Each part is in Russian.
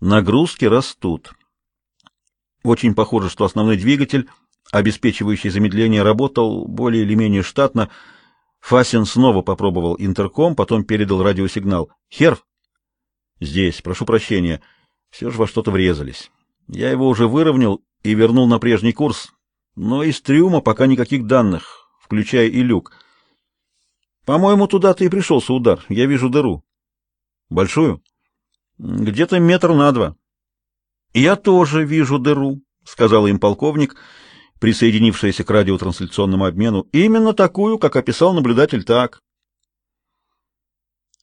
Нагрузки растут. Очень похоже, что основной двигатель, обеспечивающий замедление, работал более или менее штатно. Фасин снова попробовал интерком, потом передал радиосигнал. «Херв!» «Здесь. Прошу прощения. Все же во что-то врезались. Я его уже выровнял и вернул на прежний курс, но из трюма пока никаких данных, включая и люк. По-моему, туда-то и пришелся удар. Я вижу дыру. Большую? Где-то метр на два. Я тоже вижу дыру, сказал им полковник, присоединившийся к радиотрансляционному обмену. Именно такую, как описал наблюдатель так.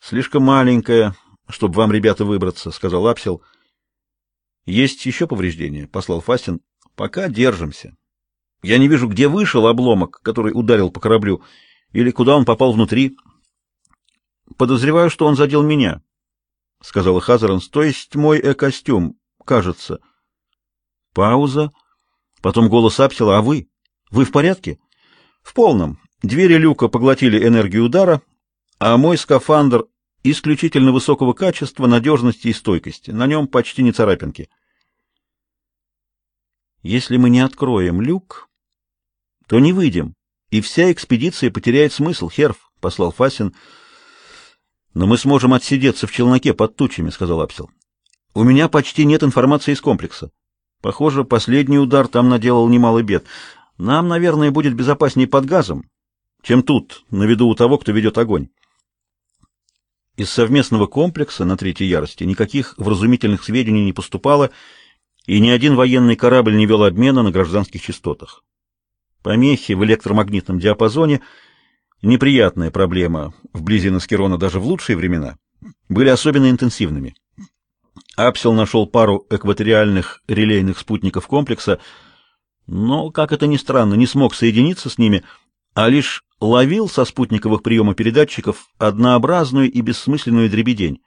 Слишком маленькая, чтобы вам, ребята, выбраться, сказал Апсел. Есть еще повреждения, послал Фастин. Пока держимся. Я не вижу, где вышел обломок, который ударил по кораблю, или куда он попал внутри. Подозреваю, что он задел меня, сказала Хазаранс. То есть мой э-костюм, кажется. Пауза. Потом голос Апсела: "А вы? Вы в порядке?" "В полном. Двери люка поглотили энергию удара, а мой скафандр исключительно высокого качества, надежности и стойкости. На нем почти не царапинки. Если мы не откроем люк, то не выйдем, и вся экспедиция потеряет смысл, Херф, послал Фасин. Но мы сможем отсидеться в челноке под тучами, сказал Апсел. У меня почти нет информации из комплекса. Похоже, последний удар там наделал немало бед. Нам, наверное, будет безопаснее под газом, чем тут, на виду у того, кто ведет огонь. Из совместного комплекса на третьей ярости никаких вразумительных сведений не поступало, и ни один военный корабль не вел обмена на гражданских частотах. Помехи в электромагнитном диапазоне неприятная проблема вблизи Наскерона даже в лучшие времена были особенно интенсивными. Апсел нашел пару экваториальных релейных спутников комплекса, но, как это ни странно, не смог соединиться с ними, а лишь ловил со спутниковых приемопередатчиков однообразную и бессмысленную дребедень.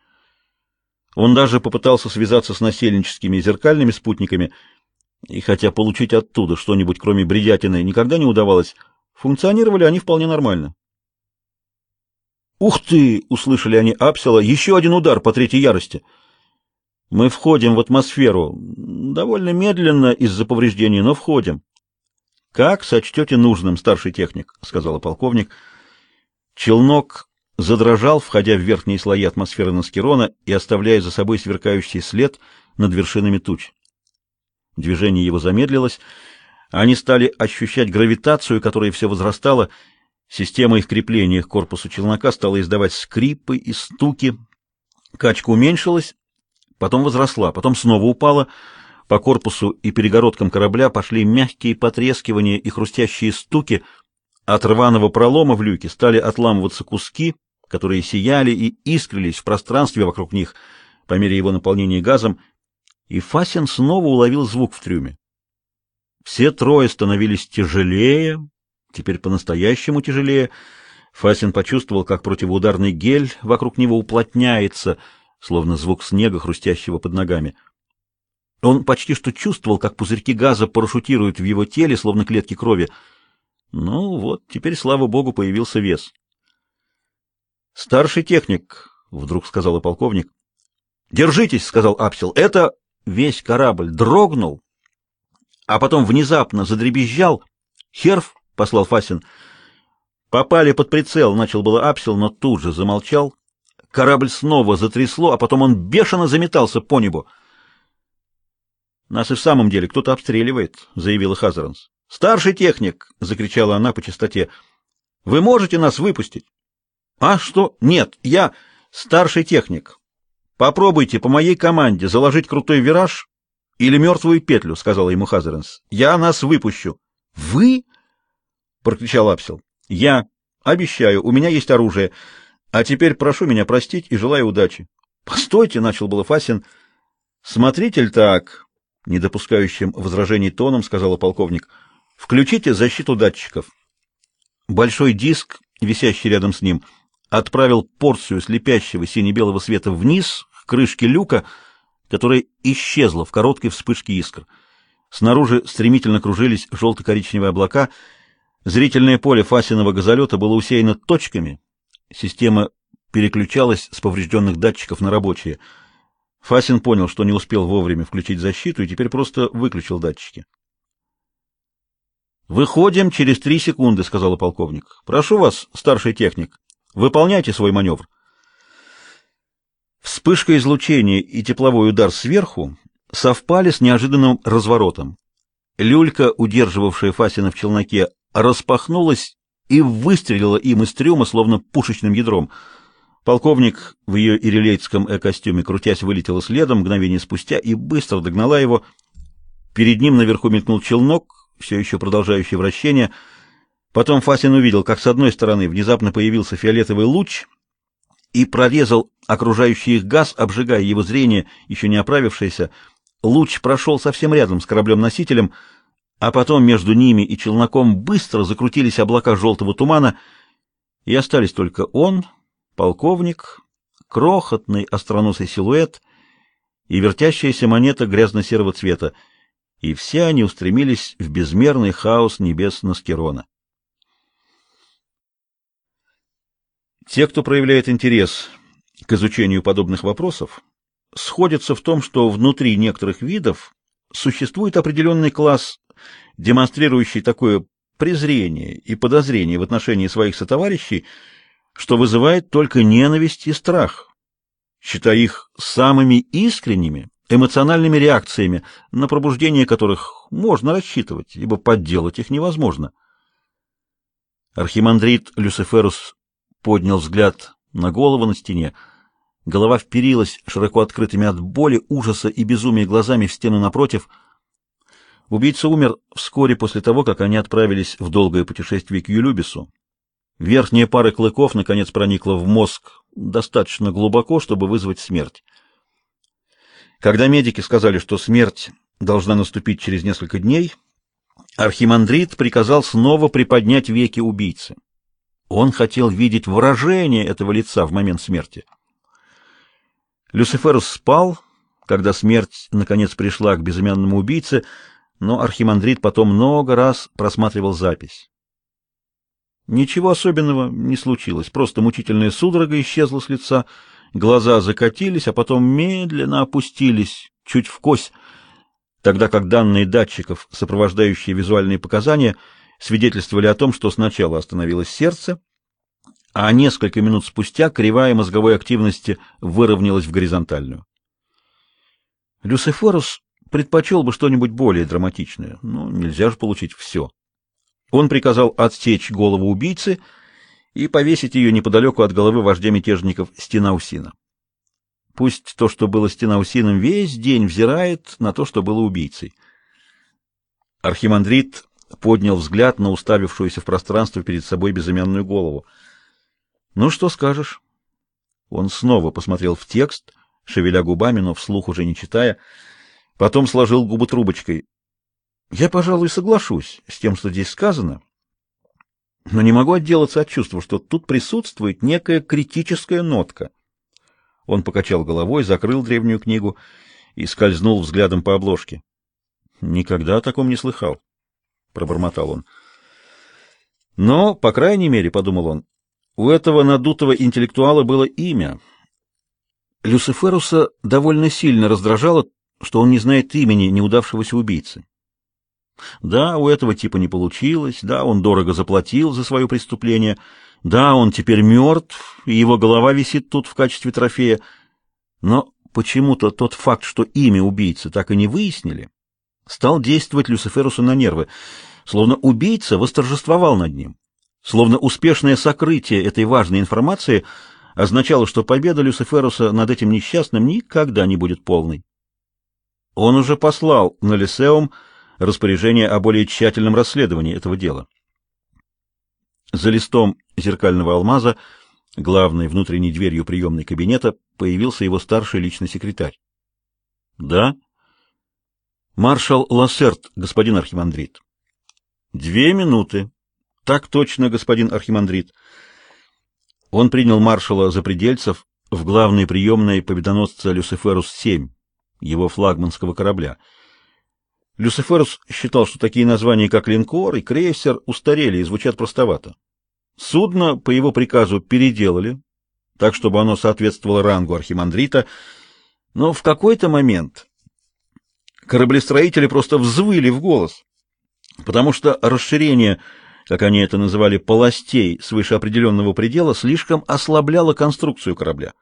Он даже попытался связаться с насельническими зеркальными спутниками, и хотя получить оттуда что-нибудь, кроме бредятины, никогда не удавалось, функционировали они вполне нормально. «Ух ты!» — услышали они Апсела. «Еще один удар по третьей ярости!» «Мы входим в атмосферу. Довольно медленно из-за повреждений, но входим». «Как сочтете нужным, старший техник», — сказала полковник. Челнок задрожал, входя в верхние слои атмосферы Наскерона и оставляя за собой сверкающий след над вершинами туч. Движение его замедлилось. Они стали ощущать гравитацию, которая все возрастала. Система их крепления к корпусу челнока стала издавать скрипы и стуки. Качка уменьшилась, потом возросла, потом снова упала. По корпусу и перегородкам корабля пошли мягкие потрескивания и хрустящие стуки. От рваного пролома в люке стали отламываться куски, которые сияли и искрились в пространстве вокруг них по мере его наполнения газом, и Фасин снова уловил звук в трюме. Все трое становились тяжелее, теперь по-настоящему тяжелее. Фасин почувствовал, как противоударный гель вокруг него уплотняется, словно звук снега, хрустящего под ногами. Он почти что чувствовал, как пузырьки газа парашютируют в его теле, словно клетки крови. Ну вот, теперь, слава богу, появился вес. «Старший техник», — вдруг сказал полковник. «Держитесь», — сказал Апсел, — «это...» Весь корабль дрогнул, а потом внезапно задребезжал. «Херф», — послал Фасин, — «попали под прицел», — начал было Апсел, но тут же замолчал. Корабль снова затрясло, а потом он бешено заметался по небу. «Нас и в самом деле кто-то обстреливает», — заявила Хазаранс. «Старший техник!» — закричала она по частоте. «Вы можете нас выпустить?» «А что? Нет, я старший техник. Попробуйте по моей команде заложить крутой вираж или мертвую петлю, сказала ему Хазеренс. Я нас выпущу. Вы? Прокричал Апсел. Я обещаю, у меня есть оружие. А теперь прошу меня простить и желаю удачи. Постойте, начал было Фасин. Смотритель так, не допускающим возражений тоном, сказала полковник. Включите защиту датчиков. Большой диск, висящий рядом с ним, отправил порцию слепящего сине-белого света вниз крышки люка, которая исчезла в короткой вспышке искр. Снаружи стремительно кружились желто-коричневые облака. Зрительное поле Фасиного газолета было усеяно точками. Система переключалась с поврежденных датчиков на рабочие. Фасин понял, что не успел вовремя включить защиту и теперь просто выключил датчики. «Выходим через три секунды», — сказал полковник. «Прошу вас, старший техник, выполняйте свой маневр». Вспышка излучения и тепловой удар сверху совпали с неожиданным разворотом. Люлька, удерживавшая Фасина в челноке, распахнулась и выстрелила им из трюма, словно пушечным ядром. Полковник в ее ирилейтском э-костюме, крутясь, вылетела следом мгновение спустя и быстро догнала его. Перед ним наверху мелькнул челнок, все еще продолжающий вращение. Потом Фасин увидел, как с одной стороны внезапно появился фиолетовый луч и прорезал окружающий их газ, обжигая его зрение, еще не оправившееся. Луч прошел совсем рядом с кораблем-носителем, а потом между ними и челноком быстро закрутились облака желтого тумана, и остались только он, полковник, крохотный остроносый силуэт и вертящаяся монета грязно-серого цвета, и все они устремились в безмерный хаос небес Наскерона. Те, кто проявляет интерес к изучению подобных вопросов, сходятся в том, что внутри некоторых видов существует определенный класс, демонстрирующий такое презрение и подозрение в отношении своих сотоварищей, что вызывает только ненависть и страх, считая их самыми искренними эмоциональными реакциями, на пробуждение которых можно рассчитывать, ибо подделать их невозможно. Архимандрит Люциферус поднял взгляд на голову на стене, Голова вперилась широко открытыми от боли, ужаса и безумия глазами в стену напротив. Убийца умер вскоре после того, как они отправились в долгое путешествие к Юлюбису. Верхняя пара клыков наконец проникла в мозг достаточно глубоко, чтобы вызвать смерть. Когда медики сказали, что смерть должна наступить через несколько дней, архимандрит приказал снова приподнять веки убийцы. Он хотел видеть выражение этого лица в момент смерти. Люциферус спал, когда смерть наконец пришла к безымянному убийце, но архимандрит потом много раз просматривал запись. Ничего особенного не случилось, просто мучительная судорога исчезла с лица, глаза закатились, а потом медленно опустились, чуть в кость, тогда как данные датчиков, сопровождающие визуальные показания, свидетельствовали о том, что сначала остановилось сердце, а несколько минут спустя кривая мозговой активности выровнялась в горизонтальную. Люцифорус предпочел бы что-нибудь более драматичное, но нельзя же получить все. Он приказал отсечь голову убийцы и повесить ее неподалеку от головы вождя мятежников Стенаусина. Пусть то, что было Стенаусином, весь день взирает на то, что было убийцей. Архимандрит поднял взгляд на уставившуюся в пространство перед собой безымянную голову — ну что скажешь? Он снова посмотрел в текст, шевеля губами, но вслух уже не читая, потом сложил губы трубочкой. Я, пожалуй, соглашусь с тем, что здесь сказано, но не могу отделаться от чувства, что тут присутствует некая критическая нотка. Он покачал головой, закрыл древнюю книгу и скользнул взглядом по обложке. Никогда о таком не слыхал, пробормотал он. Но, по крайней мере, подумал он, у этого надутого интеллектуала было имя. Люциферуса довольно сильно раздражало, что он не знает имени неудавшегося убийцы. Да, у этого типа не получилось, да, он дорого заплатил за свое преступление, да, он теперь мертв, и его голова висит тут в качестве трофея, но почему-то тот факт, что имя убийцы так и не выяснили, стал действовать Люциферусу на нервы, словно убийца восторжествовал над ним. Словно успешное сокрытие этой важной информации означало, что победа Люциферуса над этим несчастным никогда не будет полной. Он уже послал на Лисеум распоряжение о более тщательном расследовании этого дела. За листом зеркального алмаза, главной внутренней дверью приемной кабинета, появился его старший личный секретарь. Да. Маршал Лассерт, господин архимандрит. Две минуты, так точно, господин архимандрит. Он принял маршала за предельцев в главной приемной победоносца Люциферус-7, его флагманского корабля. Люциферус считал, что такие названия, как линкор и крейсер, устарели и звучат простовато. Судно по его приказу переделали, так чтобы оно соответствовало рангу архимандрита, Но в какой-то момент кораблестроители просто взвыли в голос, потому что расширение, как они это называли, полостей свыше определенного предела слишком ослабляло конструкцию корабля.